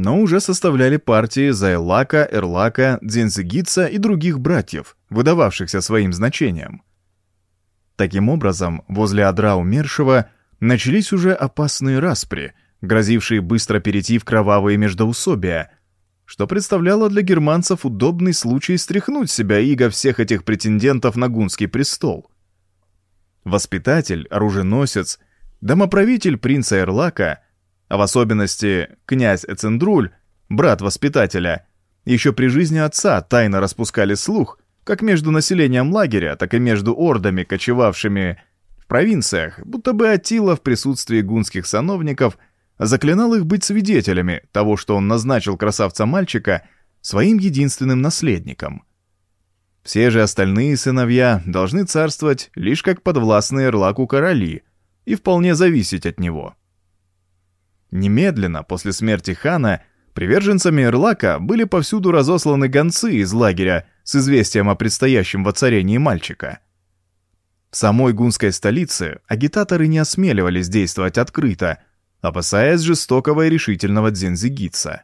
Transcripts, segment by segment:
но уже составляли партии Зайлака, Эрлака, Дзензигица и других братьев, выдававшихся своим значением. Таким образом, возле одра умершего начались уже опасные распри, грозившие быстро перейти в кровавые междоусобия, что представляло для германцев удобный случай стряхнуть себя иго всех этих претендентов на гунский престол. Воспитатель, оруженосец, домоправитель принца Эрлака — а в особенности князь Эцендруль, брат воспитателя, еще при жизни отца тайно распускали слух, как между населением лагеря, так и между ордами, кочевавшими в провинциях, будто бы Атила в присутствии гунских сановников заклинал их быть свидетелями того, что он назначил красавца-мальчика своим единственным наследником. Все же остальные сыновья должны царствовать лишь как подвластные Эрлаку короли и вполне зависеть от него. Немедленно после смерти хана приверженцами Эрлака были повсюду разосланы гонцы из лагеря с известием о предстоящем воцарении мальчика. В самой гунской столице агитаторы не осмеливались действовать открыто, опасаясь жестокого и решительного дзензигитса.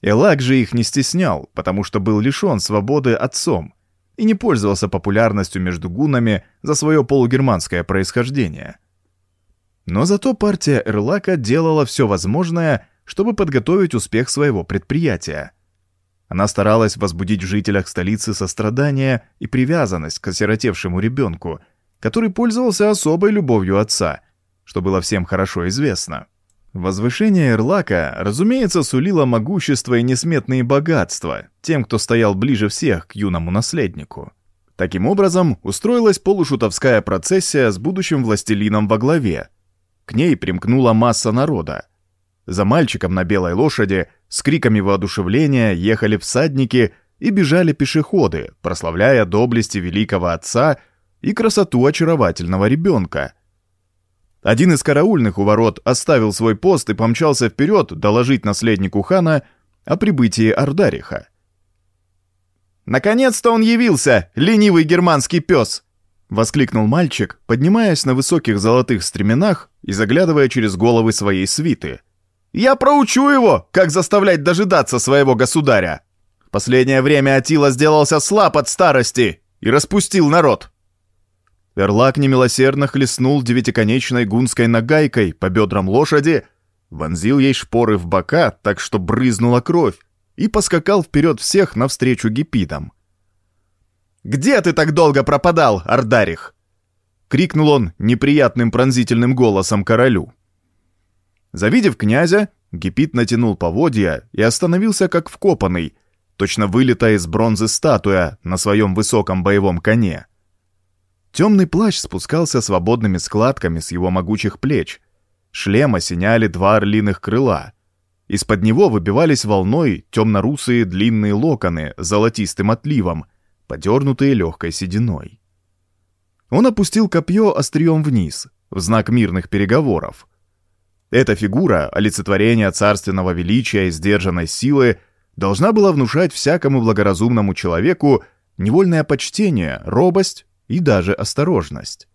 Элак же их не стеснял, потому что был лишен свободы отцом и не пользовался популярностью между гунами за свое полугерманское происхождение – но зато партия Эрлака делала все возможное, чтобы подготовить успех своего предприятия. Она старалась возбудить в жителях столицы сострадание и привязанность к осиротевшему ребенку, который пользовался особой любовью отца, что было всем хорошо известно. Возвышение Эрлака, разумеется, сулило могущество и несметные богатства тем, кто стоял ближе всех к юному наследнику. Таким образом, устроилась полушутовская процессия с будущим властелином во главе, к ней примкнула масса народа. За мальчиком на белой лошади с криками воодушевления ехали всадники и бежали пешеходы, прославляя доблести великого отца и красоту очаровательного ребенка. Один из караульных у ворот оставил свой пост и помчался вперед доложить наследнику хана о прибытии Ардариха. «Наконец-то он явился, ленивый германский пес!» — воскликнул мальчик, поднимаясь на высоких золотых стременах и заглядывая через головы своей свиты. «Я проучу его, как заставлять дожидаться своего государя!» Последнее время Атила сделался слаб от старости и распустил народ. Эрлак немилосердно хлестнул девятиконечной гунской нагайкой по бедрам лошади, вонзил ей шпоры в бока, так что брызнула кровь, и поскакал вперед всех навстречу гипидам. Где ты так долго пропадал, Ардарих?» — крикнул он неприятным пронзительным голосом королю. Завидев князя, Гепит натянул поводья и остановился как вкопанный, точно вылетая из бронзы статуя на своем высоком боевом коне. Темный плащ спускался свободными складками с его могучих плеч. Шлем осеняли два орлиных крыла. Из-под него выбивались волной темно-русые длинные локоны с золотистым отливом — подернутые легкой сединой. Он опустил копье острием вниз, в знак мирных переговоров. Эта фигура, олицетворение царственного величия и сдержанной силы, должна была внушать всякому благоразумному человеку невольное почтение, робость и даже осторожность.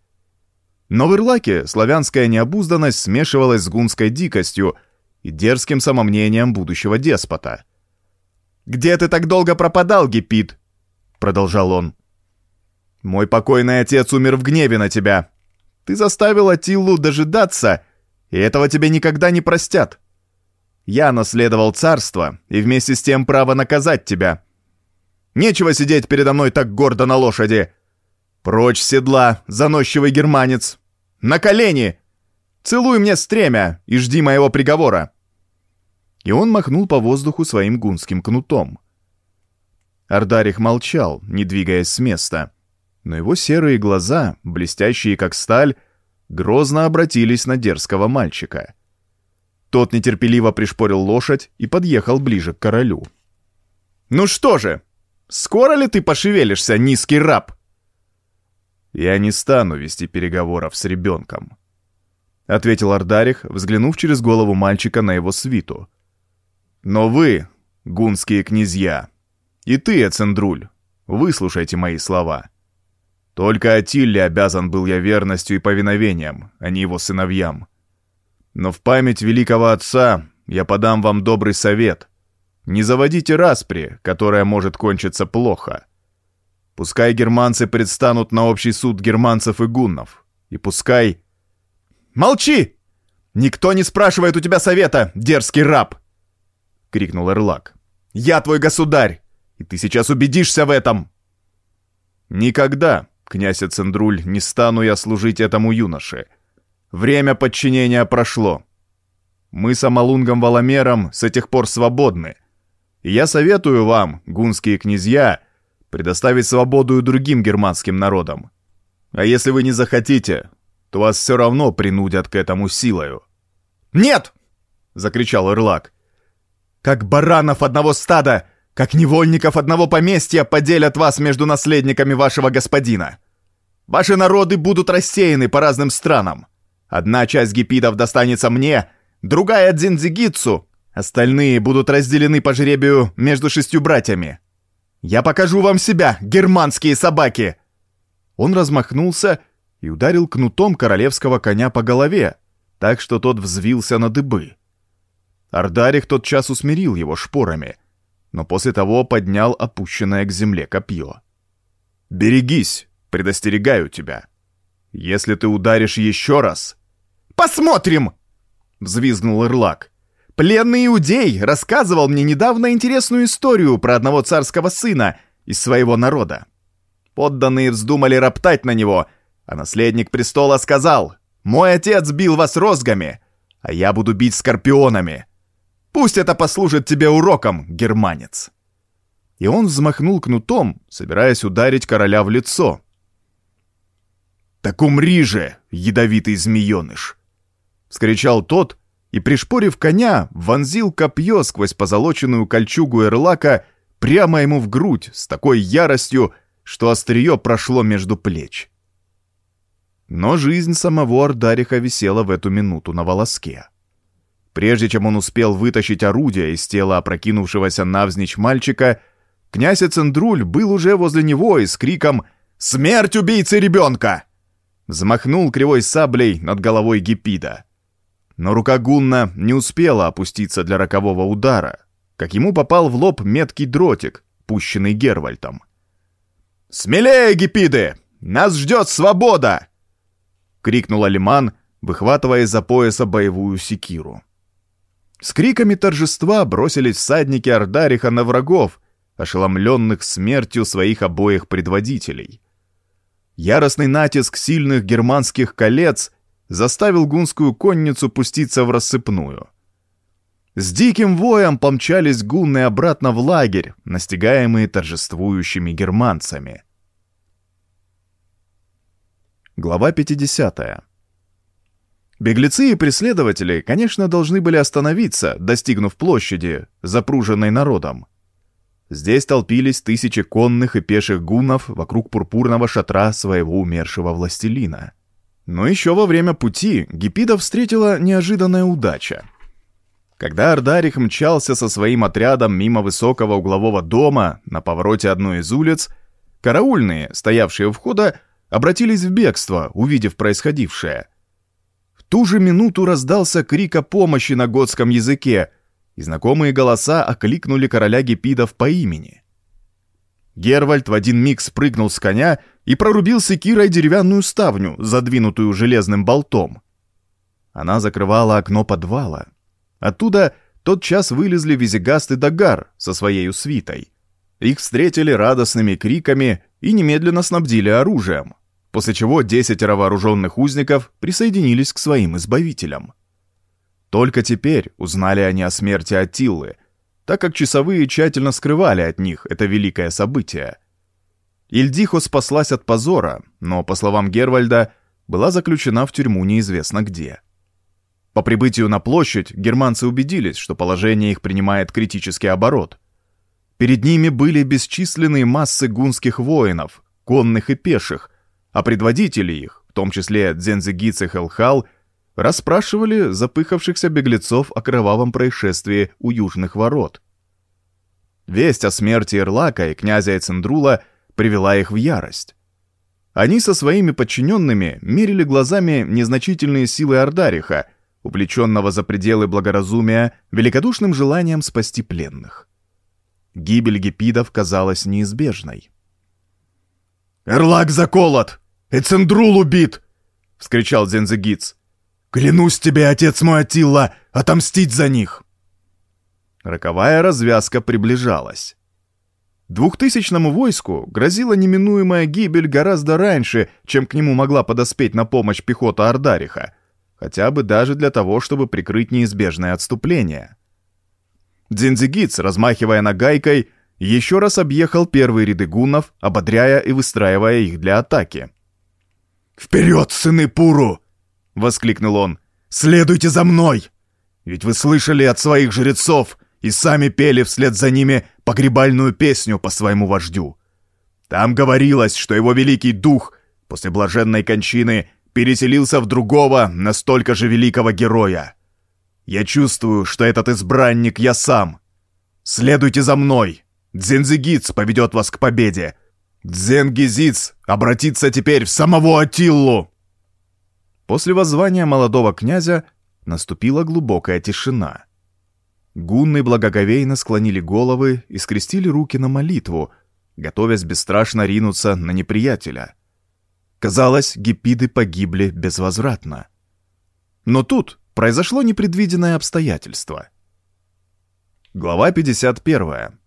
Но в Ирлаке славянская необузданность смешивалась с гунской дикостью и дерзким самомнением будущего деспота. «Где ты так долго пропадал, Гепит?» Продолжал он. «Мой покойный отец умер в гневе на тебя. Ты заставил Атиллу дожидаться, и этого тебе никогда не простят. Я наследовал царство и вместе с тем право наказать тебя. Нечего сидеть передо мной так гордо на лошади. Прочь седла, заносчивый германец. На колени! Целуй мне стремя и жди моего приговора!» И он махнул по воздуху своим гунским кнутом. Ардарих молчал, не двигаясь с места. Но его серые глаза, блестящие как сталь, грозно обратились на дерзкого мальчика. Тот нетерпеливо пришпорил лошадь и подъехал ближе к королю. «Ну что же, скоро ли ты пошевелишься, низкий раб?» «Я не стану вести переговоров с ребенком», — ответил Ардарих, взглянув через голову мальчика на его свиту. «Но вы, гунские князья, и ты, Эцендруль, выслушайте мои слова. Только Атилле обязан был я верностью и повиновением, а не его сыновьям. Но в память великого отца я подам вам добрый совет. Не заводите распри, которая может кончиться плохо. Пускай германцы предстанут на общий суд германцев и гуннов. И пускай... «Молчи! Никто не спрашивает у тебя совета, дерзкий раб!» — крикнул Эрлак. «Я твой государь, и ты сейчас убедишься в этом!» «Никогда, князь Эцендруль, не стану я служить этому юноше. Время подчинения прошло. Мы с Амалунгом Валамером с этих пор свободны. И я советую вам, гунские князья, предоставить свободу и другим германским народам. А если вы не захотите, то вас все равно принудят к этому силою». «Нет!» — закричал Ирлак. «Как баранов одного стада, как невольников одного поместья поделят вас между наследниками вашего господина. Ваши народы будут рассеяны по разным странам. Одна часть гипидов достанется мне, другая — Дзиндзигитсу, остальные будут разделены по жребию между шестью братьями. Я покажу вам себя, германские собаки!» Он размахнулся и ударил кнутом королевского коня по голове, так что тот взвился на дыбы. Ардарих тотчас усмирил его шпорами, но после того поднял опущенное к земле копье. «Берегись, предостерегаю тебя. Если ты ударишь еще раз...» «Посмотрим!» — взвизгнул Ирлак. «Пленный иудей рассказывал мне недавно интересную историю про одного царского сына из своего народа. Подданные вздумали роптать на него, а наследник престола сказал, «Мой отец бил вас розгами, а я буду бить скорпионами. Пусть это послужит тебе уроком, германец!» И он взмахнул кнутом, собираясь ударить короля в лицо. «Так умри же, ядовитый змееныш!» — вскричал тот, и, пришпорив коня, вонзил копье сквозь позолоченную кольчугу Эрлака прямо ему в грудь с такой яростью, что острие прошло между плеч. Но жизнь самого Ардариха висела в эту минуту на волоске. Прежде чем он успел вытащить орудие из тела опрокинувшегося навзничь мальчика, князь Эцендруль был уже возле него и с криком «Смерть убийцы ребенка!» взмахнул кривой саблей над головой Гипида. Но рука Гунна не успела опуститься для рокового удара, как ему попал в лоб меткий дротик, пущенный Гервальтом. «Смелее, Гипиды! Нас ждет свобода!» — крикнул Алиман, выхватывая из-за пояса боевую секиру. С криками торжества бросились всадники Ардариха на врагов, ошеломленных смертью своих обоих предводителей. Яростный натиск сильных германских колец заставил гунскую конницу пуститься в рассыпную. С диким воем помчались гунны обратно в лагерь, настигаемые торжествующими германцами. Глава 50. Беглецы и преследователи, конечно, должны были остановиться, достигнув площади, запруженной народом. Здесь толпились тысячи конных и пеших гуннов вокруг пурпурного шатра своего умершего властелина. Но еще во время пути Гипида встретила неожиданная удача. Когда Ардарих мчался со своим отрядом мимо высокого углового дома на повороте одной из улиц, караульные, стоявшие у входа, обратились в бегство, увидев происходившее ту же минуту раздался крик о помощи на готском языке, и знакомые голоса окликнули короля гипидов по имени. Гервальд в один миг спрыгнул с коня и прорубил секирой деревянную ставню, задвинутую железным болтом. Она закрывала окно подвала. Оттуда тотчас вылезли Визигаст и Дагар со своей свитой. Их встретили радостными криками и немедленно снабдили оружием после чего десятеро вооруженных узников присоединились к своим избавителям. Только теперь узнали они о смерти Атиллы, так как часовые тщательно скрывали от них это великое событие. Ильдихо спаслась от позора, но, по словам Гервальда, была заключена в тюрьму неизвестно где. По прибытию на площадь германцы убедились, что положение их принимает критический оборот. Перед ними были бесчисленные массы гунских воинов, конных и пеших, а предводители их, в том числе Дзензигиц и Хелхал, расспрашивали запыхавшихся беглецов о кровавом происшествии у южных ворот. Весть о смерти Ирлака и князя Эцендрула привела их в ярость. Они со своими подчиненными мерили глазами незначительные силы Ардариха, увлеченного за пределы благоразумия великодушным желанием спасти пленных. Гибель гипидов казалась неизбежной. «Эрлак заколот! Эцендрул убит!» — вскричал Зензегиц. «Клянусь тебе, отец мой Атилла, отомстить за них!» Роковая развязка приближалась. Двухтысячному войску грозила неминуемая гибель гораздо раньше, чем к нему могла подоспеть на помощь пехота Ардариха, хотя бы даже для того, чтобы прикрыть неизбежное отступление. Дзинзигиц, размахивая нагайкой, еще раз объехал первые ряды гуннов, ободряя и выстраивая их для атаки. «Вперед, сыны Пуру!» — воскликнул он. «Следуйте за мной! Ведь вы слышали от своих жрецов и сами пели вслед за ними погребальную песню по своему вождю. Там говорилось, что его великий дух после блаженной кончины переселился в другого, настолько же великого героя. Я чувствую, что этот избранник я сам. Следуйте за мной. Дзензигиц поведет вас к победе. Дзенгизиц обратится теперь в самого Атиллу. После воззвания молодого князя наступила глубокая тишина. Гунны благоговейно склонили головы и скрестили руки на молитву, готовясь бесстрашно ринуться на неприятеля. Казалось, гипиды погибли безвозвратно. Но тут произошло непредвиденное обстоятельство. Глава 51.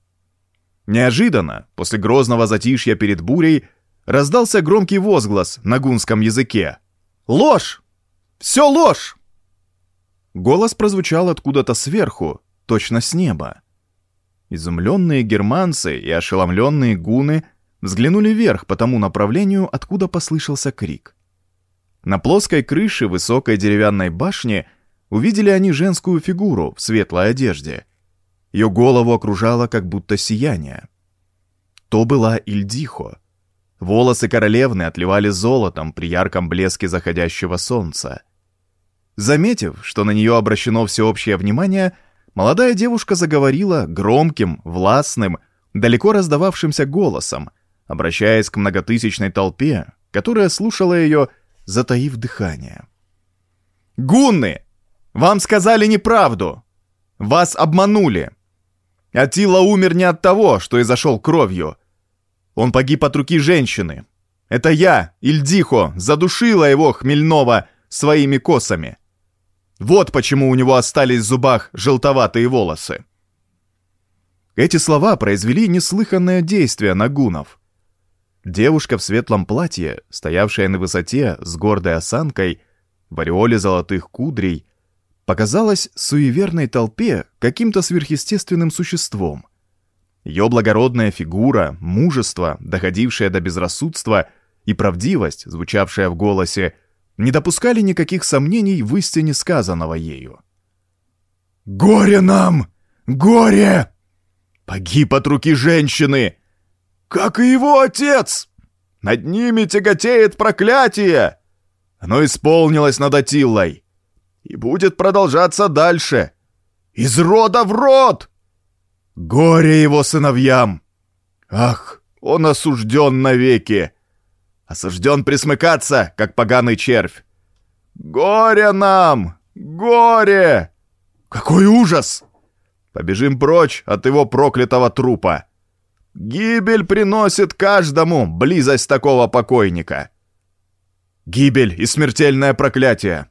Неожиданно, после грозного затишья перед бурей, раздался громкий возглас на гунском языке. «Ложь! Все ложь!» Голос прозвучал откуда-то сверху, точно с неба. Изумленные германцы и ошеломленные гуны взглянули вверх по тому направлению, откуда послышался крик. На плоской крыше высокой деревянной башни увидели они женскую фигуру в светлой одежде. Ее голову окружало как будто сияние. То была Ильдихо. Волосы королевны отливали золотом при ярком блеске заходящего солнца. Заметив, что на нее обращено всеобщее внимание, молодая девушка заговорила громким, властным, далеко раздававшимся голосом, обращаясь к многотысячной толпе, которая слушала ее, затаив дыхание. «Гунны! Вам сказали неправду! Вас обманули! Атила умер не от того, что изошел кровью. Он погиб от руки женщины. Это я, Ильдихо, задушила его, хмельного, своими косами. Вот почему у него остались в зубах желтоватые волосы. Эти слова произвели неслыханное действие на гунов. Девушка в светлом платье, стоявшая на высоте с гордой осанкой, в ореоле золотых кудрей, показалась суеверной толпе каким-то сверхъестественным существом. Ее благородная фигура, мужество, доходившее до безрассудства, и правдивость, звучавшая в голосе, не допускали никаких сомнений в истине сказанного ею. «Горе нам! Горе!» «Погиб от руки женщины!» «Как и его отец! Над ними тяготеет проклятие!» Оно исполнилось над Атиллой и будет продолжаться дальше. Из рода в род! Горе его сыновьям! Ах, он осужден навеки! осужден присмыкаться, как поганый червь. Горе нам! Горе! Какой ужас! Побежим прочь от его проклятого трупа. Гибель приносит каждому близость такого покойника. Гибель и смертельное проклятие.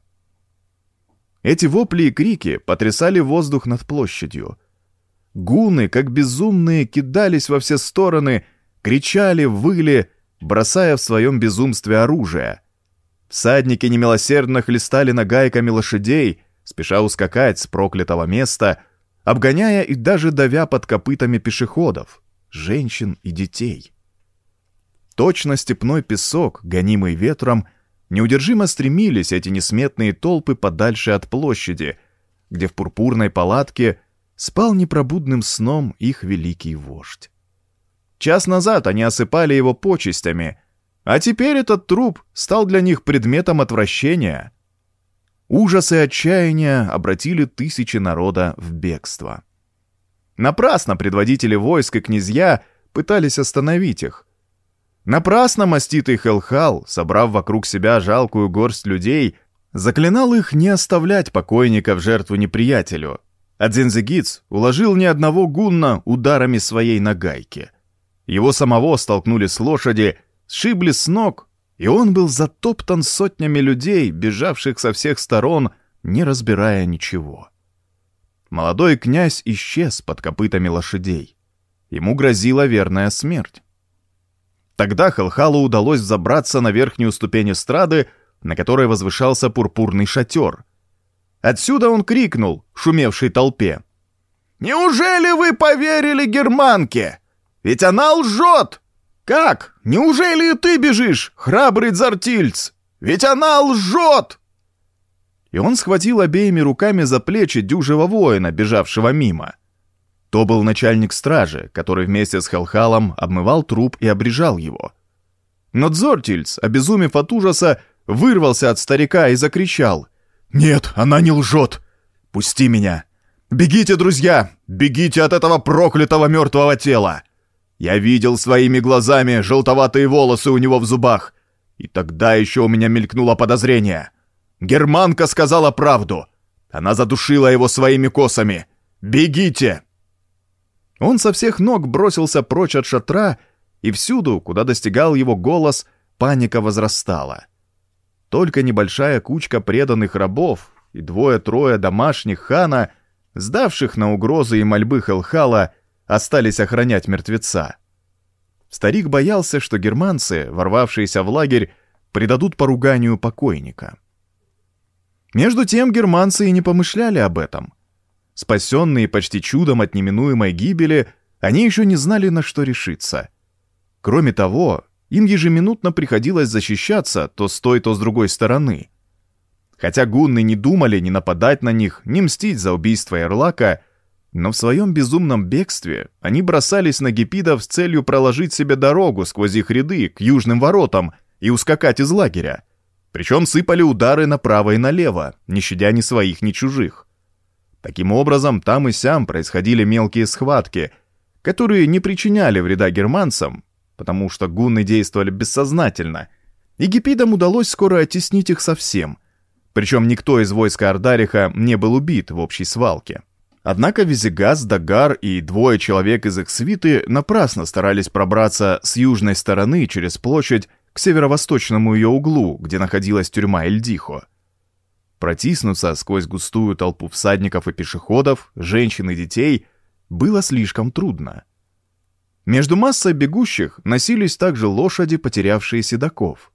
Эти вопли и крики потрясали воздух над площадью. Гуны, как безумные, кидались во все стороны, кричали, выли, бросая в своем безумстве оружие. Всадники немилосердно хлестали нагайками лошадей, спеша ускакать с проклятого места, обгоняя и даже давя под копытами пешеходов, женщин и детей. Точно степной песок, гонимый ветром, неудержимо стремились эти несметные толпы подальше от площади, где в пурпурной палатке спал непробудным сном их великий вождь. Час назад они осыпали его почестями, а теперь этот труп стал для них предметом отвращения. Ужас и отчаяние обратили тысячи народа в бегство. Напрасно предводители войск и князья пытались остановить их. Напрасно маститый Хелхал, собрав вокруг себя жалкую горсть людей, заклинал их не оставлять покойника в жертву неприятелю, а Дзензегиц уложил ни одного гунна ударами своей нагайки. Его самого столкнули с лошади, сшибли с ног, и он был затоптан сотнями людей, бежавших со всех сторон, не разбирая ничего. Молодой князь исчез под копытами лошадей. Ему грозила верная смерть. Тогда Халхалу удалось забраться на верхнюю ступень эстрады, на которой возвышался пурпурный шатер. Отсюда он крикнул, шумевшей толпе. «Неужели вы поверили германке? Ведь она лжет! Как? Неужели и ты бежишь, храбрый Дзартильц? Ведь она лжет!» И он схватил обеими руками за плечи дюжего воина, бежавшего мимо. То был начальник стражи, который вместе с Халхалом обмывал труп и обрежал его. Но Дзортильц, обезумев от ужаса, вырвался от старика и закричал. «Нет, она не лжет! Пусти меня! Бегите, друзья! Бегите от этого проклятого мертвого тела! Я видел своими глазами желтоватые волосы у него в зубах, и тогда еще у меня мелькнуло подозрение. Германка сказала правду. Она задушила его своими косами. Бегите!» Он со всех ног бросился прочь от шатра, и всюду, куда достигал его голос, паника возрастала. Только небольшая кучка преданных рабов и двое-трое домашних хана, сдавших на угрозы и мольбы Хелхала, остались охранять мертвеца. Старик боялся, что германцы, ворвавшиеся в лагерь, предадут поруганию покойника. Между тем германцы и не помышляли об этом — Спасенные почти чудом от неминуемой гибели, они еще не знали, на что решиться. Кроме того, им ежеминутно приходилось защищаться то с той, то с другой стороны. Хотя гунны не думали ни нападать на них, ни мстить за убийство Эрлака, но в своем безумном бегстве они бросались на гипидов с целью проложить себе дорогу сквозь их ряды к южным воротам и ускакать из лагеря. Причем сыпали удары направо и налево, не щадя ни своих, ни чужих. Таким образом, там и сям происходили мелкие схватки, которые не причиняли вреда германцам, потому что гунны действовали бессознательно, и гипидам удалось скоро оттеснить их совсем, причем никто из войска Ардариха не был убит в общей свалке. Однако Визигас, Дагар и двое человек из их свиты напрасно старались пробраться с южной стороны через площадь к северо-восточному ее углу, где находилась тюрьма Эльдихо. Протиснуться сквозь густую толпу всадников и пешеходов, женщин и детей было слишком трудно. Между массой бегущих носились также лошади, потерявшие седаков.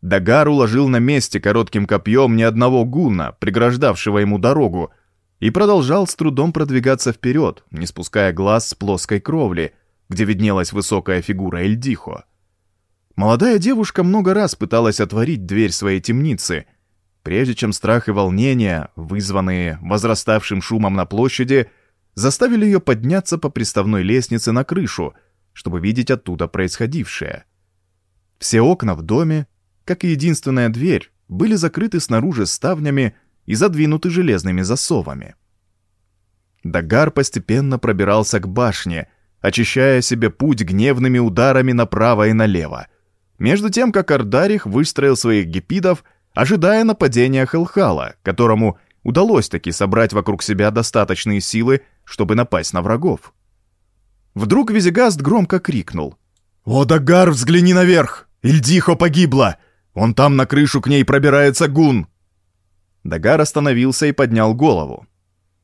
Дагар уложил на месте коротким копьем ни одного гуна, преграждавшего ему дорогу, и продолжал с трудом продвигаться вперед, не спуская глаз с плоской кровли, где виднелась высокая фигура Эльдихо. Молодая девушка много раз пыталась отворить дверь своей темницы — прежде чем страх и волнение, вызванные возраставшим шумом на площади, заставили ее подняться по приставной лестнице на крышу, чтобы видеть оттуда происходившее. Все окна в доме, как и единственная дверь, были закрыты снаружи ставнями и задвинуты железными засовами. Дагар постепенно пробирался к башне, очищая себе путь гневными ударами направо и налево, между тем как Ардарих выстроил своих гипидов — ожидая нападения Хелхала, которому удалось таки собрать вокруг себя достаточные силы, чтобы напасть на врагов. Вдруг Визигаст громко крикнул. «О, Дагар, взгляни наверх! Ильдихо погибла! Он там на крышу к ней пробирается гун!» Дагар остановился и поднял голову.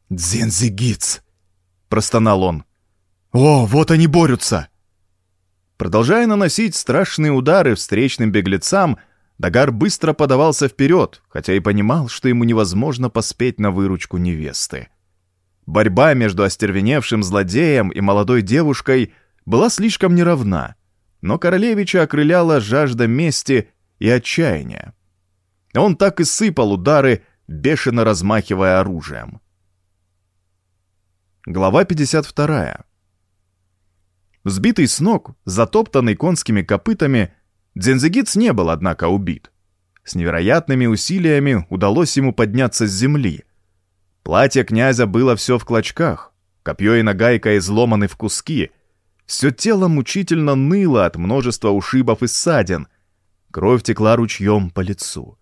«Дзензигиц!» — простонал он. «О, вот они борются!» Продолжая наносить страшные удары встречным беглецам, Дагар быстро подавался вперед, хотя и понимал, что ему невозможно поспеть на выручку невесты. Борьба между остервеневшим злодеем и молодой девушкой была слишком неравна, но королевича окрыляла жажда мести и отчаяния. Он так и сыпал удары, бешено размахивая оружием. Глава 52. Сбитый с ног, затоптанный конскими копытами, Дзензегиц не был, однако, убит. С невероятными усилиями удалось ему подняться с земли. Платье князя было все в клочках, копье и нагайка изломаны в куски, все тело мучительно ныло от множества ушибов и ссадин, кровь текла ручьем по лицу.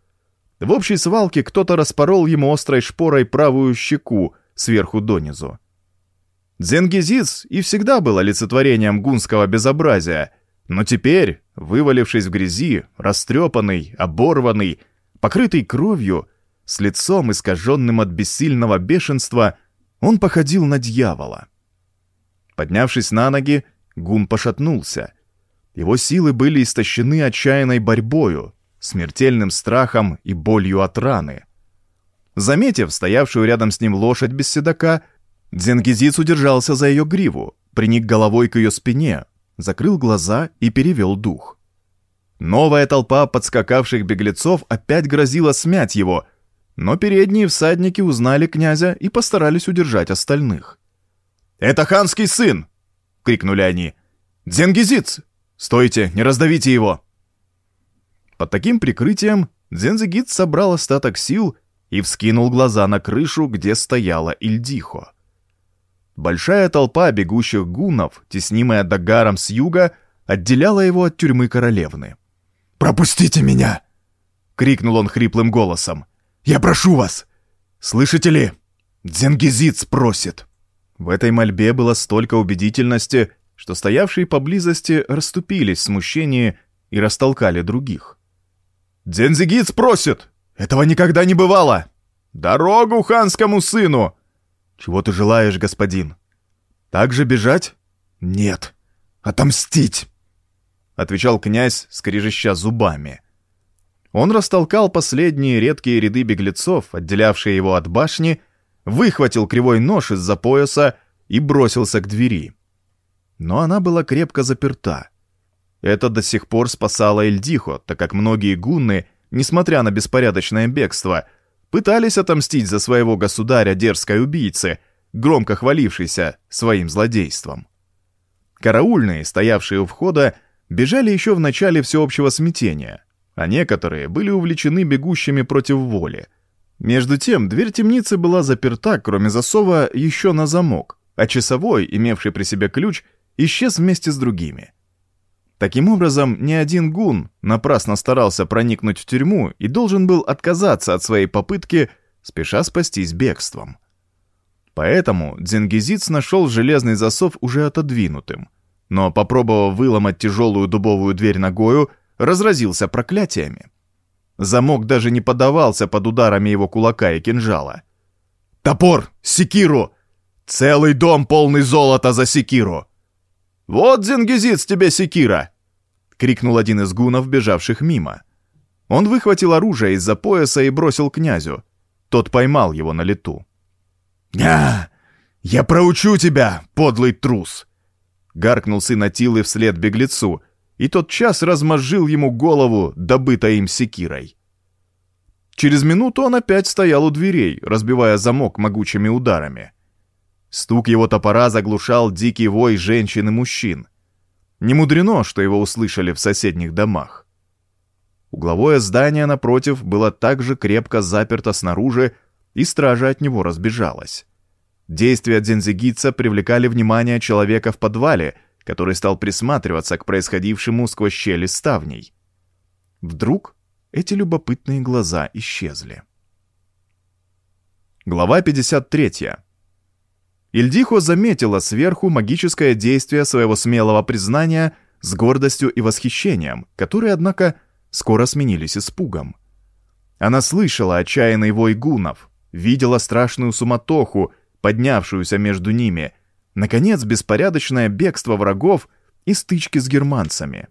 В общей свалке кто-то распорол ему острой шпорой правую щеку сверху донизу. Дзенгизиц и всегда был олицетворением гунского безобразия, но теперь, вывалившись в грязи, растрепанный, оборванный, покрытый кровью, с лицом искаженным от бессильного бешенства, он походил на дьявола. Поднявшись на ноги, Гун пошатнулся. Его силы были истощены отчаянной борьбою, смертельным страхом и болью от раны. Заметив стоявшую рядом с ним лошадь без седока, Дзенгизиц удержался за ее гриву, приник головой к ее спине, закрыл глаза и перевел дух. Новая толпа подскакавших беглецов опять грозила смять его, но передние всадники узнали князя и постарались удержать остальных. «Это ханский сын!» — крикнули они. «Дзенгизиц! Стойте, не раздавите его!» Под таким прикрытием Дзензигит собрал остаток сил и вскинул глаза на крышу, где стояла Ильдихо. Большая толпа бегущих гуннов, теснимая Дагаром с юга, отделяла его от тюрьмы королевны. «Пропустите меня!» — крикнул он хриплым голосом. «Я прошу вас! Слышите ли? Дзенгизиц просит!» В этой мольбе было столько убедительности, что стоявшие поблизости расступились в смущении и растолкали других. «Дзензигиц просит! Этого никогда не бывало! Дорогу ханскому сыну!» «Чего ты желаешь, господин? Так же бежать?» «Нет, отомстить!» — отвечал князь, скрежеща зубами. Он растолкал последние редкие ряды беглецов, отделявшие его от башни, выхватил кривой нож из-за пояса и бросился к двери но она была крепко заперта. Это до сих пор спасало Эльдихо, так как многие гунны, несмотря на беспорядочное бегство, пытались отомстить за своего государя дерзкой убийцы, громко хвалившейся своим злодейством. Караульные, стоявшие у входа, бежали еще в начале всеобщего смятения, а некоторые были увлечены бегущими против воли. Между тем, дверь темницы была заперта, кроме засова, еще на замок, а часовой, имевший при себе ключ, исчез вместе с другими. Таким образом, ни один гун напрасно старался проникнуть в тюрьму и должен был отказаться от своей попытки, спеша спастись бегством. Поэтому Дзенгизиц нашел железный засов уже отодвинутым, но, попробовав выломать тяжелую дубовую дверь ногою, разразился проклятиями. Замок даже не подавался под ударами его кулака и кинжала. «Топор! Секиру! Целый дом полный золота за секиру!» «Вот, Зингизиц, тебе секира!» — крикнул один из гунов, бежавших мимо. Он выхватил оружие из-за пояса и бросил князю. Тот поймал его на лету. «Я... я проучу тебя, подлый трус!» Гаркнул сын Атилы вслед беглецу, и тот час размозжил ему голову, добытой им секирой. Через минуту он опять стоял у дверей, разбивая замок могучими ударами. Стук его топора заглушал дикий вой женщин и мужчин. Не мудрено, что его услышали в соседних домах. Угловое здание напротив было также крепко заперто снаружи, и стража от него разбежалась. Действия дзензигитца привлекали внимание человека в подвале, который стал присматриваться к происходившему сквозь щели ставней. Вдруг эти любопытные глаза исчезли. Глава 53. Ильдихо заметила сверху магическое действие своего смелого признания с гордостью и восхищением, которые, однако, скоро сменились испугом. Она слышала отчаянный вой гунов, видела страшную суматоху, поднявшуюся между ними, наконец, беспорядочное бегство врагов и стычки с германцами.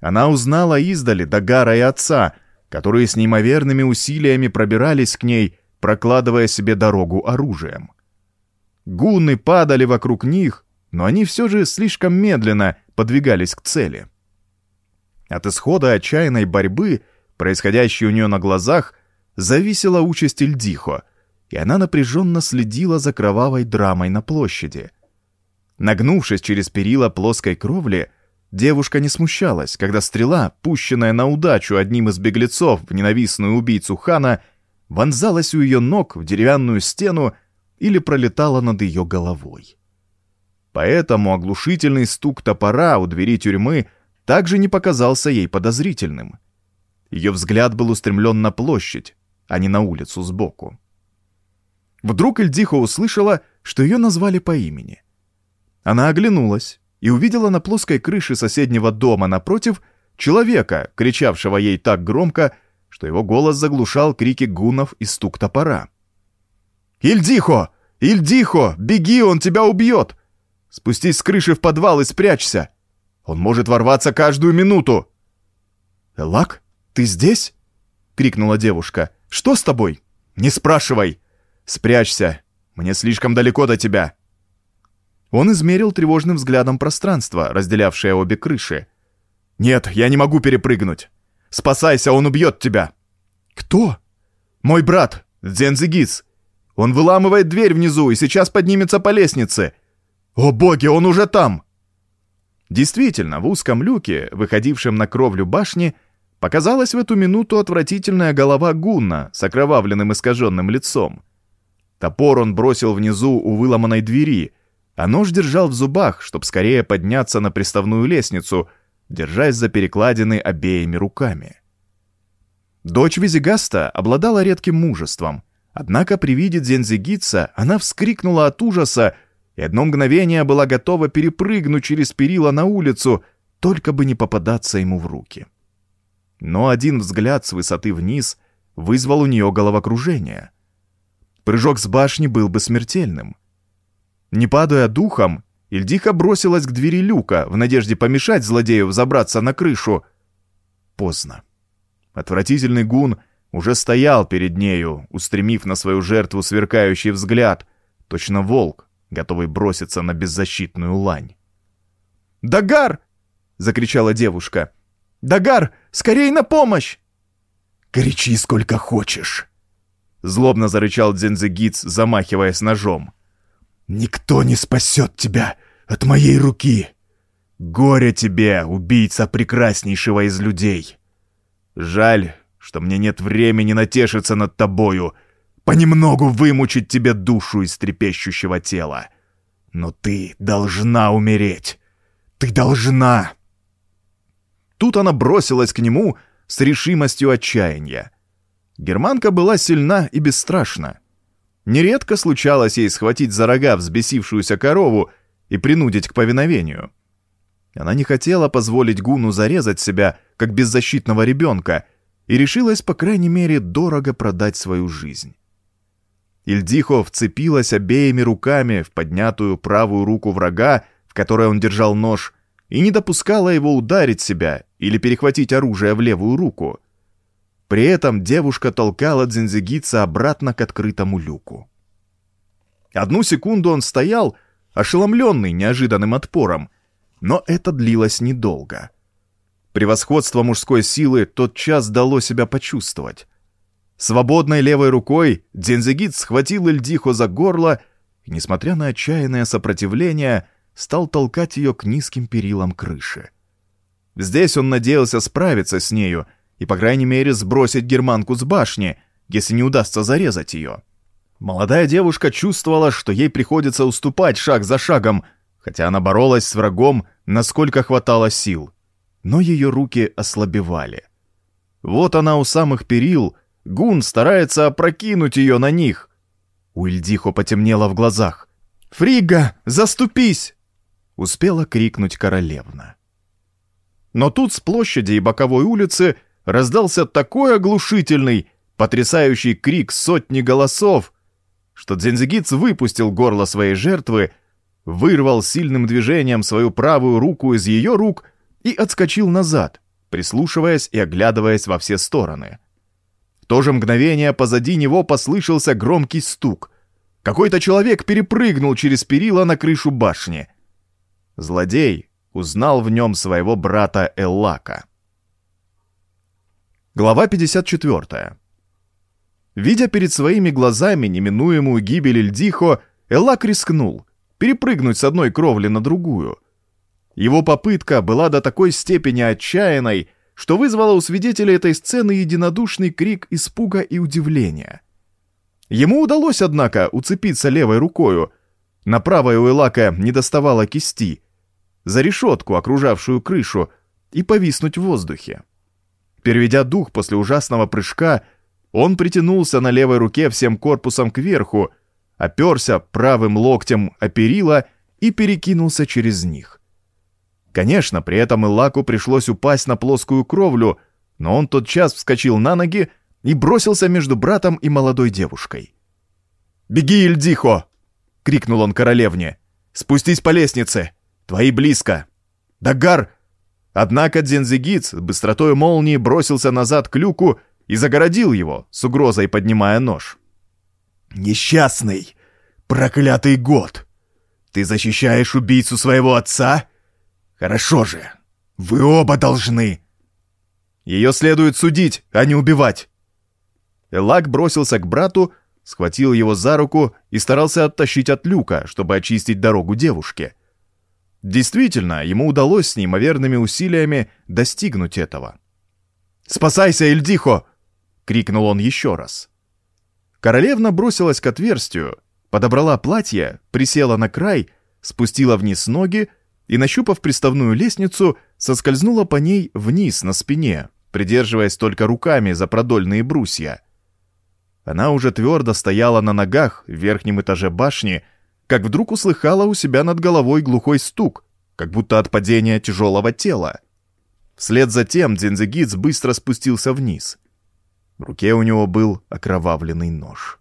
Она узнала издали Дагара и отца, которые с неимоверными усилиями пробирались к ней, прокладывая себе дорогу оружием. Гуны падали вокруг них, но они все же слишком медленно подвигались к цели. От исхода отчаянной борьбы, происходящей у нее на глазах, зависела участь Ильдихо, и она напряженно следила за кровавой драмой на площади. Нагнувшись через перила плоской кровли, девушка не смущалась, когда стрела, пущенная на удачу одним из беглецов в ненавистную убийцу хана, вонзалась у ее ног в деревянную стену или пролетала над ее головой. Поэтому оглушительный стук топора у двери тюрьмы также не показался ей подозрительным. Ее взгляд был устремлен на площадь, а не на улицу сбоку. Вдруг Эльдихо услышала, что ее назвали по имени. Она оглянулась и увидела на плоской крыше соседнего дома напротив человека, кричавшего ей так громко, что его голос заглушал крики гунов и стук топора. «Ильдихо! Ильдихо! Беги, он тебя убьет! Спустись с крыши в подвал и спрячься! Он может ворваться каждую минуту!» «Элак, ты здесь?» — крикнула девушка. «Что с тобой?» «Не спрашивай! Спрячься! Мне слишком далеко до тебя!» Он измерил тревожным взглядом пространство, разделявшее обе крыши. «Нет, я не могу перепрыгнуть! Спасайся, он убьет тебя!» «Кто?» «Мой брат, Дзензигиц! Он выламывает дверь внизу и сейчас поднимется по лестнице! О боги, он уже там!» Действительно, в узком люке, выходившем на кровлю башни, показалась в эту минуту отвратительная голова Гунна с окровавленным искаженным лицом. Топор он бросил внизу у выломанной двери, а нож держал в зубах, чтобы скорее подняться на приставную лестницу, держась за перекладины обеими руками. Дочь Визигаста обладала редким мужеством, однако при виде Дзензигитса она вскрикнула от ужаса и одно мгновение была готова перепрыгнуть через перила на улицу, только бы не попадаться ему в руки. Но один взгляд с высоты вниз вызвал у нее головокружение. Прыжок с башни был бы смертельным. Не падая духом, Ильдиха бросилась к двери люка в надежде помешать злодею взобраться на крышу. Поздно. Отвратительный гун уже стоял перед нею, устремив на свою жертву сверкающий взгляд, точно волк, готовый броситься на беззащитную лань. «Дагар!» — закричала девушка. «Дагар, скорей на помощь!» «Кричи сколько хочешь!» Злобно зарычал Дзензегиц, замахиваясь ножом. «Никто не спасет тебя от моей руки! Горе тебе, убийца прекраснейшего из людей! Жаль, что мне нет времени натешиться над тобою, — понемногу вымучить тебе душу из трепещущего тела. Но ты должна умереть. Ты должна!» Тут она бросилась к нему с решимостью отчаяния. Германка была сильна и бесстрашна. Нередко случалось ей схватить за рога взбесившуюся корову и принудить к повиновению. Она не хотела позволить Гуну зарезать себя, как беззащитного ребенка, и решилась, по крайней мере, дорого продать свою жизнь. Ильдихо вцепилась обеими руками в поднятую правую руку врага, в которой он держал нож, и не допускала его ударить себя или перехватить оружие в левую руку. При этом девушка толкала Дзензигица обратно к открытому люку. Одну секунду он стоял, ошеломленный неожиданным отпором, но это длилось недолго. Превосходство мужской силы тотчас дало себя почувствовать. Свободной левой рукой Дзензигит схватил Эльдихо за горло и, несмотря на отчаянное сопротивление, стал толкать ее к низким перилам крыши. Здесь он надеялся справиться с нею и, по крайней мере, сбросить германку с башни, если не удастся зарезать ее. Молодая девушка чувствовала, что ей приходится уступать шаг за шагом, хотя она боролась с врагом, насколько хватало сил. Но ее руки ослабевали. Вот она у самых перил — Гун старается опрокинуть ее на них. У Ильдихо потемнело в глазах. «Фрига, заступись!» Успела крикнуть королевна. Но тут с площади и боковой улицы раздался такой оглушительный, потрясающий крик сотни голосов, что Дзензигиц выпустил горло своей жертвы, вырвал сильным движением свою правую руку из ее рук и отскочил назад, прислушиваясь и оглядываясь во все стороны то же мгновение позади него послышался громкий стук. Какой-то человек перепрыгнул через перила на крышу башни. Злодей узнал в нем своего брата Эллака. Глава 54. Видя перед своими глазами неминуемую гибель Эльдихо, Эллак рискнул перепрыгнуть с одной кровли на другую. Его попытка была до такой степени отчаянной, что вызвало у свидетелей этой сцены единодушный крик испуга и удивления. Ему удалось, однако, уцепиться левой рукою. На правой у Элака не доставало кисти, за решетку, окружавшую крышу, и повиснуть в воздухе. Переведя дух после ужасного прыжка, он притянулся на левой руке всем корпусом кверху, оперся правым локтем о перила и перекинулся через них. Конечно, при этом Илаку пришлось упасть на плоскую кровлю, но он тотчас вскочил на ноги и бросился между братом и молодой девушкой. «Беги, Ильдихо!» — крикнул он королевне. «Спустись по лестнице! Твои близко! Дагар!» Однако Дзензигиц быстротой молнии бросился назад к люку и загородил его, с угрозой поднимая нож. «Несчастный! Проклятый год! Ты защищаешь убийцу своего отца? Хорошо же! Вы оба должны!» «Ее следует судить, а не убивать!» Элак бросился к брату, схватил его за руку и старался оттащить от люка, чтобы очистить дорогу девушке. Действительно, ему удалось с неимоверными усилиями достигнуть этого. «Спасайся, Эльдихо!» — крикнул он еще раз. Королевна бросилась к отверстию, подобрала платье, присела на край, спустила вниз ноги и, нащупав приставную лестницу, соскользнула по ней вниз на спине, придерживаясь только руками за продольные брусья — она уже твердо стояла на ногах в верхнем этаже башни, как вдруг услыхала у себя над головой глухой стук, как будто от падения тяжелого тела. Вслед за тем Дзензегиц быстро спустился вниз. В руке у него был окровавленный нож.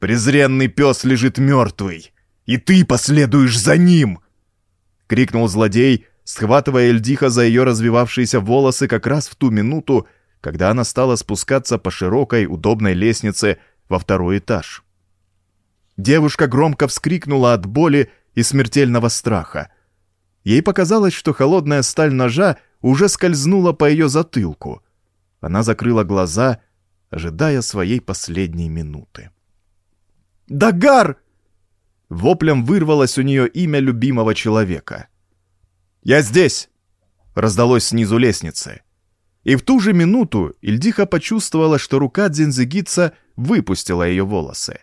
«Презренный пес лежит мертвый, и ты последуешь за ним!» — крикнул злодей, схватывая Эльдиха за ее развивавшиеся волосы как раз в ту минуту, когда она стала спускаться по широкой, удобной лестнице во второй этаж. Девушка громко вскрикнула от боли и смертельного страха. Ей показалось, что холодная сталь ножа уже скользнула по ее затылку. Она закрыла глаза, ожидая своей последней минуты. «Дагар!» Воплем вырвалось у нее имя любимого человека. «Я здесь!» — раздалось снизу лестницы. И в ту же минуту Ильдиха почувствовала, что рука Дзинзигица выпустила ее волосы.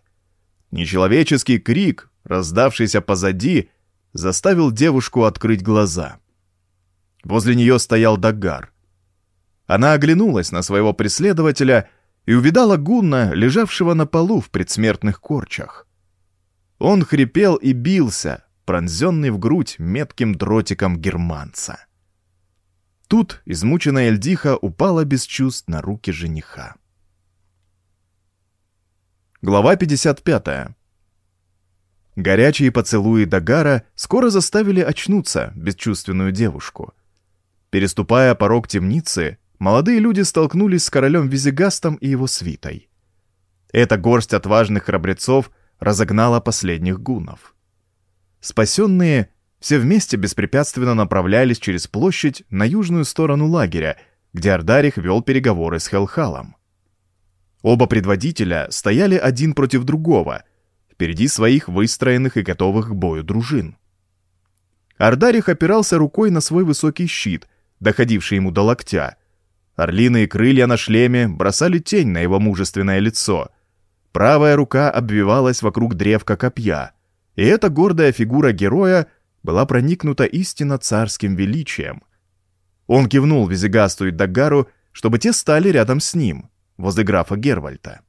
Нечеловеческий крик, раздавшийся позади, заставил девушку открыть глаза. Возле нее стоял Дагар. Она оглянулась на своего преследователя и увидала Гунна, лежавшего на полу в предсмертных корчах. Он хрипел и бился, пронзенный в грудь метким дротиком германца. Тут измученная Эльдиха упала без чувств на руки жениха. Глава 55. Горячие поцелуи Дагара скоро заставили очнуться бесчувственную девушку. Переступая порог темницы, молодые люди столкнулись с королем Визигастом и его свитой. Эта горсть отважных храбрецов разогнала последних гунов. Спасенные все вместе беспрепятственно направлялись через площадь на южную сторону лагеря, где Ардарих вел переговоры с Хелхалом. Оба предводителя стояли один против другого, впереди своих выстроенных и готовых к бою дружин. Ардарих опирался рукой на свой высокий щит, доходивший ему до локтя. Орлиные крылья на шлеме бросали тень на его мужественное лицо. Правая рука обвивалась вокруг древка копья, и эта гордая фигура героя — была проникнута истинно царским величием. Он кивнул Визигасту и Дагару, чтобы те стали рядом с ним, возле графа Гервальта.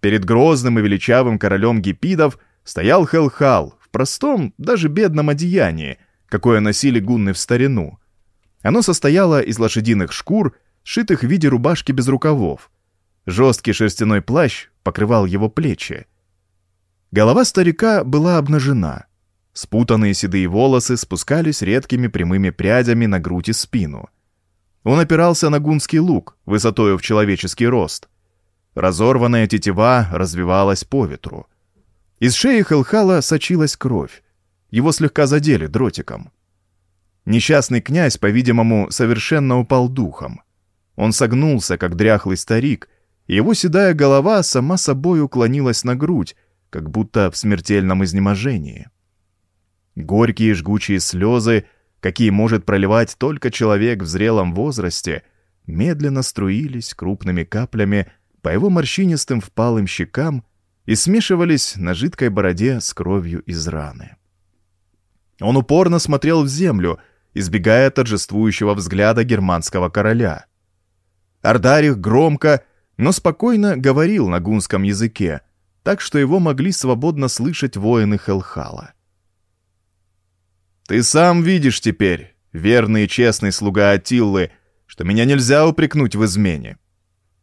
Перед грозным и величавым королем Гипидов стоял Хелхал в простом, даже бедном одеянии, какое носили гунны в старину. Оно состояло из лошадиных шкур, сшитых в виде рубашки без рукавов. Жесткий шерстяной плащ покрывал его плечи. Голова старика была обнажена — Спутанные седые волосы спускались редкими прямыми прядями на грудь и спину. Он опирался на гунский лук, высотою в человеческий рост. Разорванная тетива развивалась по ветру. Из шеи Хелхала сочилась кровь. Его слегка задели дротиком. Несчастный князь, по-видимому, совершенно упал духом. Он согнулся, как дряхлый старик, его седая голова сама собой уклонилась на грудь, как будто в смертельном изнеможении. Горькие жгучие слезы, какие может проливать только человек в зрелом возрасте, медленно струились крупными каплями по его морщинистым впалым щекам и смешивались на жидкой бороде с кровью из раны. Он упорно смотрел в землю избегая торжествующего взгляда германского короля. Ардарих громко, но спокойно говорил на гунском языке, так что его могли свободно слышать воины Хелхала. «Ты сам видишь теперь, верный и честный слуга Атиллы, что меня нельзя упрекнуть в измене.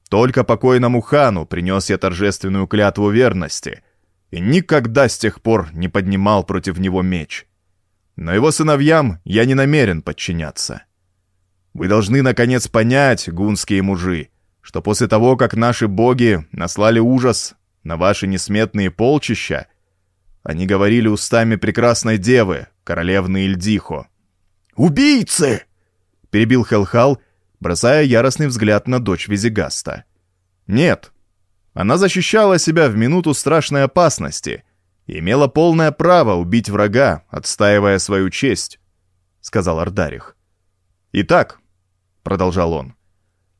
Только покойному хану принес я торжественную клятву верности и никогда с тех пор не поднимал против него меч. Но его сыновьям я не намерен подчиняться. Вы должны, наконец, понять, гунские мужи, что после того, как наши боги наслали ужас на ваши несметные полчища, они говорили устами прекрасной девы, королевны Ильдихо. «Убийцы!» — перебил Хелхал, бросая яростный взгляд на дочь Визигаста. «Нет, она защищала себя в минуту страшной опасности и имела полное право убить врага, отстаивая свою честь», — сказал Ардарих. «Итак», — продолжал он, —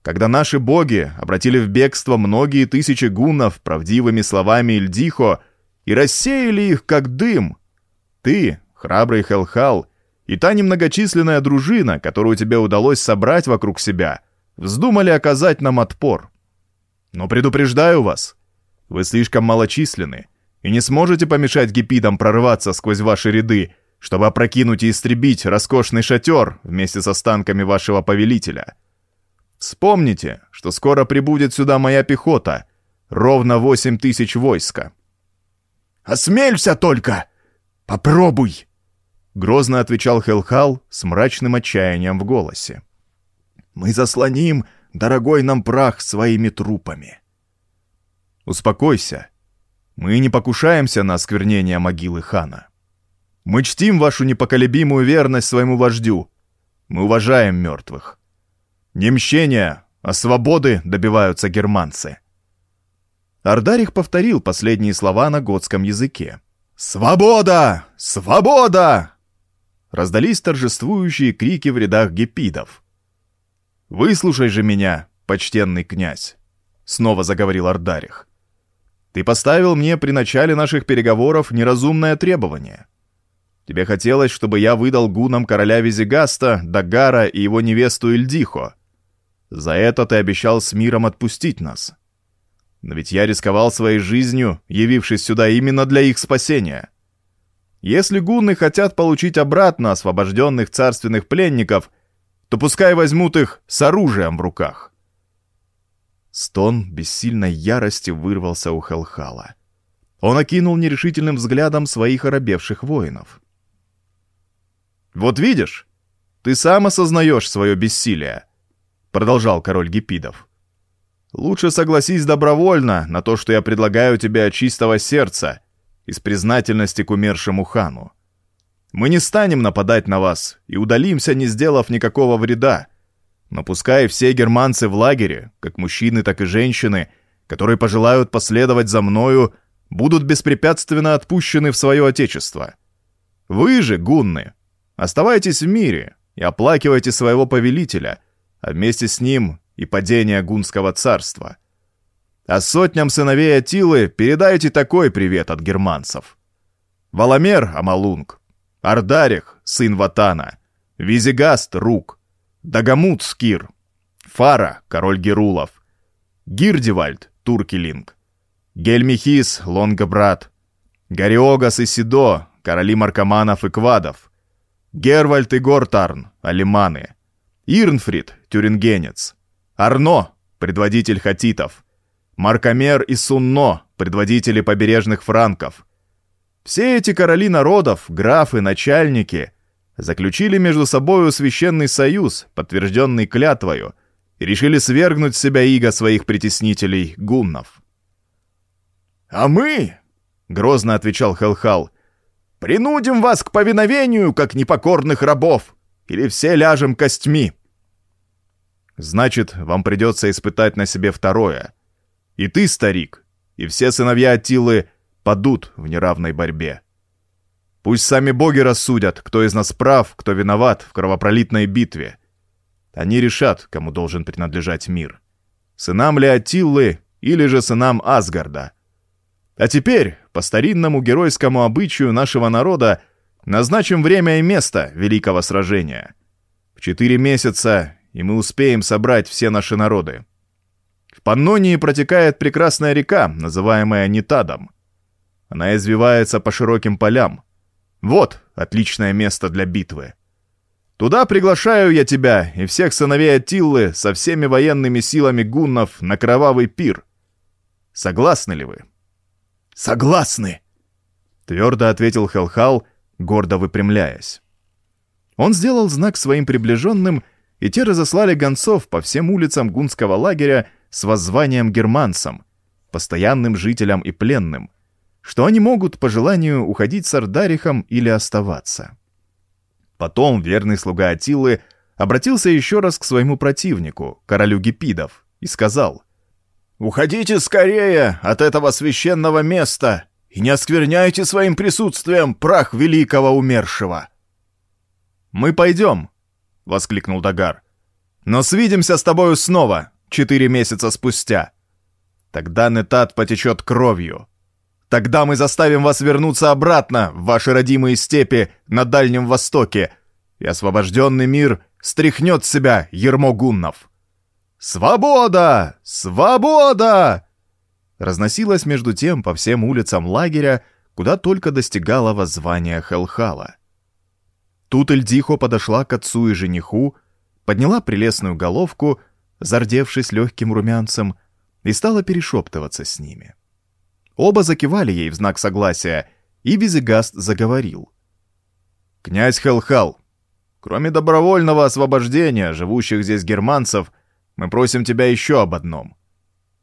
«когда наши боги обратили в бегство многие тысячи гуннов правдивыми словами Ильдихо и рассеяли их, как дым, ты, храбрый Хелхал, и та немногочисленная дружина, которую тебе удалось собрать вокруг себя, вздумали оказать нам отпор. Но предупреждаю вас, вы слишком малочисленны и не сможете помешать гипидам прорваться сквозь ваши ряды, чтобы опрокинуть и истребить роскошный шатер вместе с останками вашего повелителя. Вспомните, что скоро прибудет сюда моя пехота, ровно восемь тысяч войска. «Осмелься только! Попробуй!» Грозно отвечал Хелхал с мрачным отчаянием в голосе. «Мы заслоним дорогой нам прах своими трупами». «Успокойся. Мы не покушаемся на осквернение могилы хана. Мы чтим вашу непоколебимую верность своему вождю. Мы уважаем мертвых. Не мщения, а свободы добиваются германцы». Ардарих повторил последние слова на готском языке. «Свобода! Свобода!» Раздались торжествующие крики в рядах гепидов. «Выслушай же меня, почтенный князь!» Снова заговорил Ардарих. «Ты поставил мне при начале наших переговоров неразумное требование. Тебе хотелось, чтобы я выдал гунам короля Визигаста, Дагара и его невесту Ильдихо. За это ты обещал с миром отпустить нас. Но ведь я рисковал своей жизнью, явившись сюда именно для их спасения. Если гунны хотят получить обратно освобожденных царственных пленников, то пускай возьмут их с оружием в руках. Стон бессильной ярости вырвался у Хелхала. Он окинул нерешительным взглядом своих оробевших воинов. «Вот видишь, ты сам осознаешь свое бессилие», — продолжал король Гипидов. Лучше согласись добровольно на то, что я предлагаю тебе от чистого сердца, из признательности к умершему хану. Мы не станем нападать на вас и удалимся, не сделав никакого вреда. Но пускай все германцы в лагере, как мужчины, так и женщины, которые пожелают последовать за мною, будут беспрепятственно отпущены в свое отечество. Вы же, гунны, оставайтесь в мире и оплакивайте своего повелителя, а вместе с ним и падения Гунского царства. А сотням сыновей Атилы передайте такой привет от германцев. Валамер Амалунг, Ардарих, сын Ватана, Визигаст Рук, Дагамут Скир, Фара, король Герулов, Гирдивальд, Туркилинг, Гельмихис, Лонгобрат, Гариогас и Сидо, короли Маркоманов и Квадов, Гервальд и Гортарн, Алиманы, Ирнфрид, Тюрингенец, Арно, предводитель хатитов, Маркомер и Сунно, предводители побережных франков. Все эти короли народов, графы, начальники заключили между собою священный союз, подтвержденный клятвою, и решили свергнуть с себя иго своих притеснителей, гуннов. «А мы, — грозно отвечал Хелхал, — принудим вас к повиновению, как непокорных рабов, или все ляжем костьми». Значит, вам придется испытать на себе второе. И ты, старик, и все сыновья Атилы падут в неравной борьбе. Пусть сами боги рассудят, кто из нас прав, кто виноват в кровопролитной битве. Они решат, кому должен принадлежать мир. Сынам ли Атиллы или же сынам Асгарда. А теперь, по старинному геройскому обычаю нашего народа, назначим время и место великого сражения — Четыре месяца, и мы успеем собрать все наши народы. В Паннонии протекает прекрасная река, называемая Нитадом. Она извивается по широким полям. Вот отличное место для битвы. Туда приглашаю я тебя и всех сыновей Аттиллы со всеми военными силами гуннов на кровавый пир. Согласны ли вы? Согласны, твердо ответил Хелхал, гордо выпрямляясь. Он сделал знак своим приближенным, и те разослали гонцов по всем улицам гунского лагеря с воззванием германцам, постоянным жителям и пленным, что они могут по желанию уходить с Ардарихом или оставаться. Потом верный слуга Атилы обратился еще раз к своему противнику, королю Гипидов, и сказал «Уходите скорее от этого священного места и не оскверняйте своим присутствием прах великого умершего». «Мы пойдем», — воскликнул Дагар. «Но свидимся с тобою снова, четыре месяца спустя. Тогда Нетат потечет кровью. Тогда мы заставим вас вернуться обратно в ваши родимые степи на Дальнем Востоке, и освобожденный мир стряхнет с себя ермо гуннов. «Свобода! Свобода!» Разносилось между тем по всем улицам лагеря, куда только достигало воззвание Хелхала. Тут Эльдихо подошла к отцу и жениху, подняла прелестную головку, зардевшись легким румянцем, и стала перешептываться с ними. — Оба закивали ей в знак согласия, и Визигаст заговорил. «Князь Хелхал, кроме добровольного освобождения живущих здесь германцев, мы просим тебя еще об одном.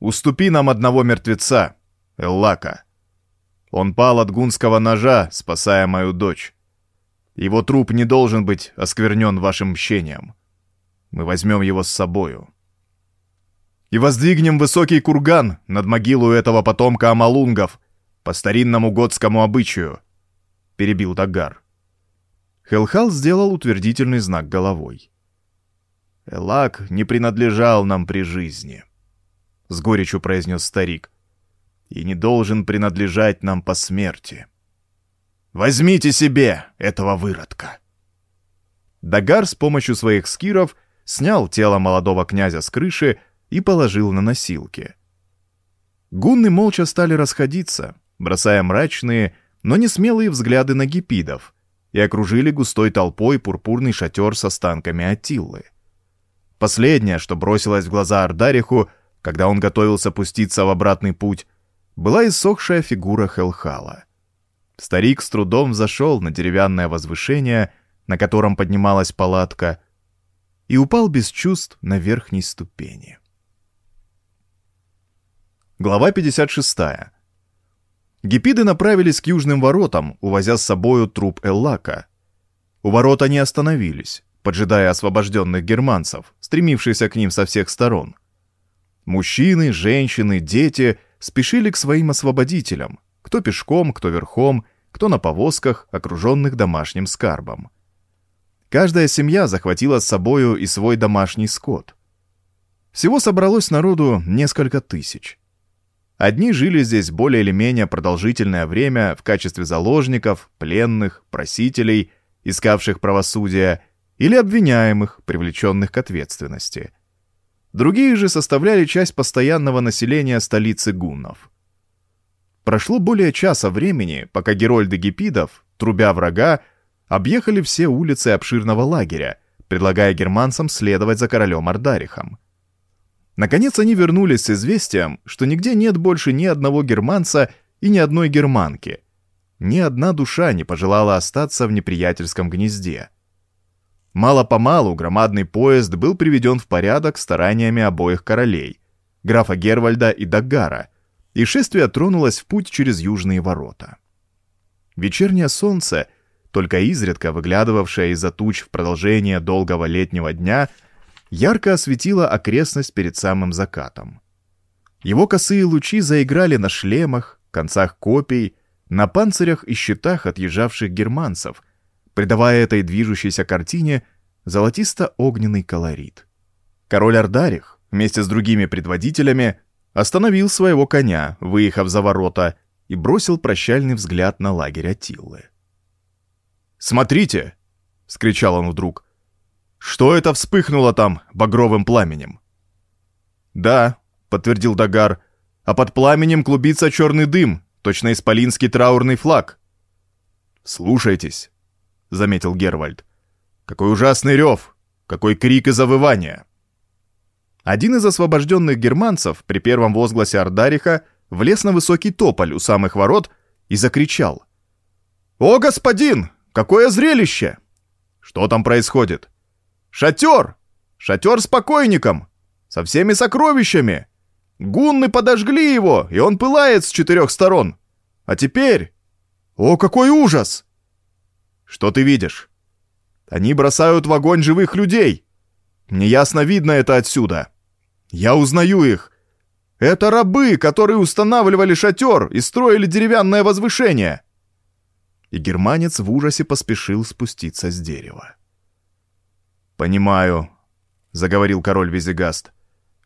Уступи нам одного мертвеца, Эллака. Он пал от гунского ножа, спасая мою дочь. Его труп не должен быть осквернен вашим мщением. Мы возьмем его с собою» и воздвигнем высокий курган над могилу этого потомка Амалунгов по старинному готскому обычаю», — перебил Дагар. Хелхал сделал утвердительный знак головой. «Элак не принадлежал нам при жизни», — с горечью произнес старик, «и не должен принадлежать нам по смерти. Возьмите себе этого выродка». Дагар с помощью своих скиров снял тело молодого князя с крыши, и положил на носилки. Гунны молча стали расходиться, бросая мрачные, но не смелые взгляды на гипидов, и окружили густой толпой пурпурный шатер с останками Атиллы. Последнее, что бросилось в глаза Ардариху, когда он готовился пуститься в обратный путь, была иссохшая фигура Хелхала. Старик с трудом зашел на деревянное возвышение, на котором поднималась палатка, и упал без чувств на верхней ступени. Глава 56. Гипиды направились к южным воротам, увозя с собою труп Эллака. У ворот они остановились, поджидая освобожденных германцев, стремившихся к ним со всех сторон. Мужчины, женщины, дети спешили к своим освободителям, кто пешком, кто верхом, кто на повозках, окруженных домашним скарбом. Каждая семья захватила с собою и свой домашний скот. Всего собралось народу несколько тысяч. Одни жили здесь более или менее продолжительное время в качестве заложников, пленных, просителей, искавших правосудия, или обвиняемых, привлеченных к ответственности. Другие же составляли часть постоянного населения столицы гуннов. Прошло более часа времени, пока герольды гипидов, трубя врага, объехали все улицы обширного лагеря, предлагая германцам следовать за королем Ардарихом. Наконец они вернулись с известием, что нигде нет больше ни одного германца и ни одной германки. Ни одна душа не пожелала остаться в неприятельском гнезде. Мало-помалу громадный поезд был приведен в порядок стараниями обоих королей, графа Гервальда и Даггара, и шествие тронулось в путь через южные ворота. Вечернее солнце, только изредка выглядывавшее из-за туч в продолжение долгого летнего дня, — ярко осветила окрестность перед самым закатом. Его косые лучи заиграли на шлемах, концах копий, на панцирях и щитах отъезжавших германцев, придавая этой движущейся картине золотисто-огненный колорит. Король Ардарих вместе с другими предводителями остановил своего коня, выехав за ворота, и бросил прощальный взгляд на лагерь Атиллы. «Смотрите!» — скричал он вдруг. Что это вспыхнуло там багровым пламенем? Да, подтвердил Дагар, а под пламенем клубится черный дым, точно исполинский траурный флаг. Слушайтесь, заметил Гервальд. Какой ужасный рев, какой крик и завывание. Один из освобожденных германцев при первом возгласе Ардариха влез на высокий тополь у самых ворот и закричал. «О, господин! Какое зрелище!» «Что там происходит?» «Шатер! Шатер с покойником! Со всеми сокровищами! Гунны подожгли его, и он пылает с четырех сторон! А теперь... О, какой ужас!» «Что ты видишь?» «Они бросают в огонь живых людей!» Неясно видно это отсюда. Я узнаю их. Это рабы, которые устанавливали шатер и строили деревянное возвышение. И германец в ужасе поспешил спуститься с дерева. «Понимаю», — заговорил король Визигаст.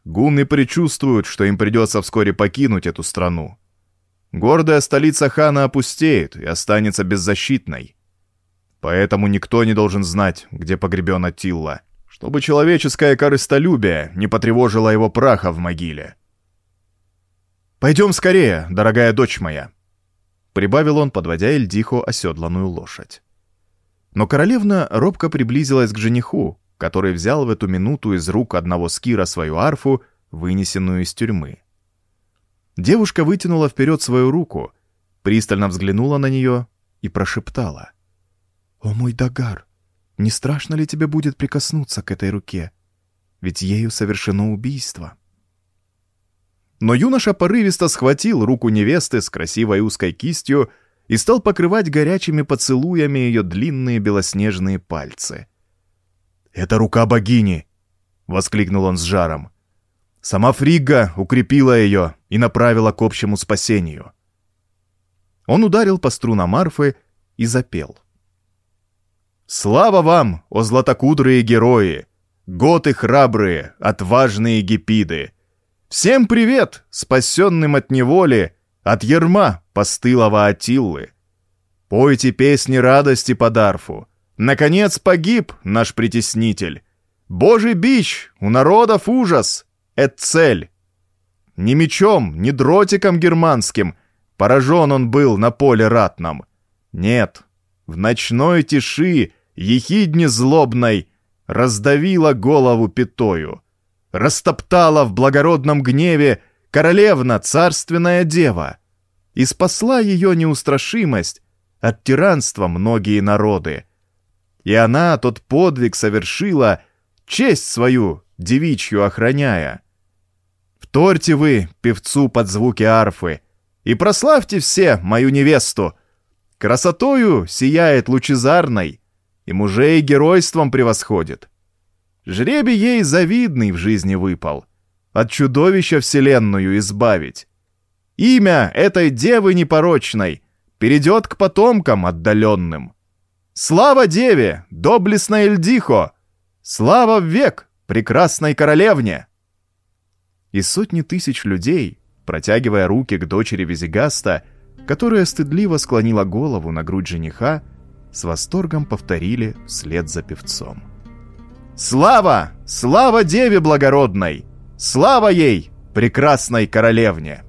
«Гунны предчувствуют, что им придется вскоре покинуть эту страну. Гордая столица хана опустеет и останется беззащитной. Поэтому никто не должен знать, где погребен Аттилла чтобы человеческое корыстолюбие не потревожило его праха в могиле. «Пойдем скорее, дорогая дочь моя», — прибавил он, подводя Эльдихо оседланную лошадь. Но королевна робко приблизилась к жениху, который взял в эту минуту из рук одного скира свою арфу, вынесенную из тюрьмы. Девушка вытянула вперед свою руку, пристально взглянула на нее и прошептала. «О мой Дагар! Не страшно ли тебе будет прикоснуться к этой руке? Ведь ею совершено убийство. Но юноша порывисто схватил руку невесты с красивой узкой кистью и стал покрывать горячими поцелуями ее длинные белоснежные пальцы. «Это рука богини!» — воскликнул он с жаром. «Сама Фригга укрепила ее и направила к общему спасению». Он ударил по струнам арфы и запел. Слава вам, о златокудрые герои, готы храбрые, отважные гипиды! Всем привет, спасенным от неволи, от ерма постылого Атиллы! Пойте песни радости по Дарфу, наконец погиб наш притеснитель. Божий бич, у народов ужас, эт цель. Ни мечом, ни дротиком германским поражен он был на поле ратном. Нет, в ночной тиши, ехидне злобной, раздавила голову пятою, растоптала в благородном гневе королевна, царственная дева, и спасла ее неустрашимость от тиранства многие народы. И она тот подвиг совершила, честь свою девичью охраняя. Вторьте вы певцу под звуки арфы и прославьте все мою невесту, Красотою сияет лучезарной, и мужей геройством превосходит. Жребий ей завидный в жизни выпал, от чудовища вселенную избавить. Имя этой девы непорочной перейдет к потомкам отдаленным. Слава деве, доблестной Эльдихо! Слава век прекрасной королевне! И сотни тысяч людей, протягивая руки к дочери Визигаста, которая стыдливо склонила голову на грудь жениха, с восторгом повторили вслед за певцом. «Слава! Слава Деве Благородной! Слава ей, прекрасной королевне!»